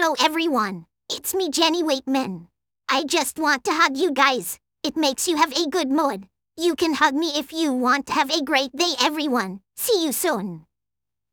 Hello everyone, it's me Jenny Waitman. I just want to hug you guys. It makes you have a good mood. You can hug me if you want. Have a great day everyone. See you soon.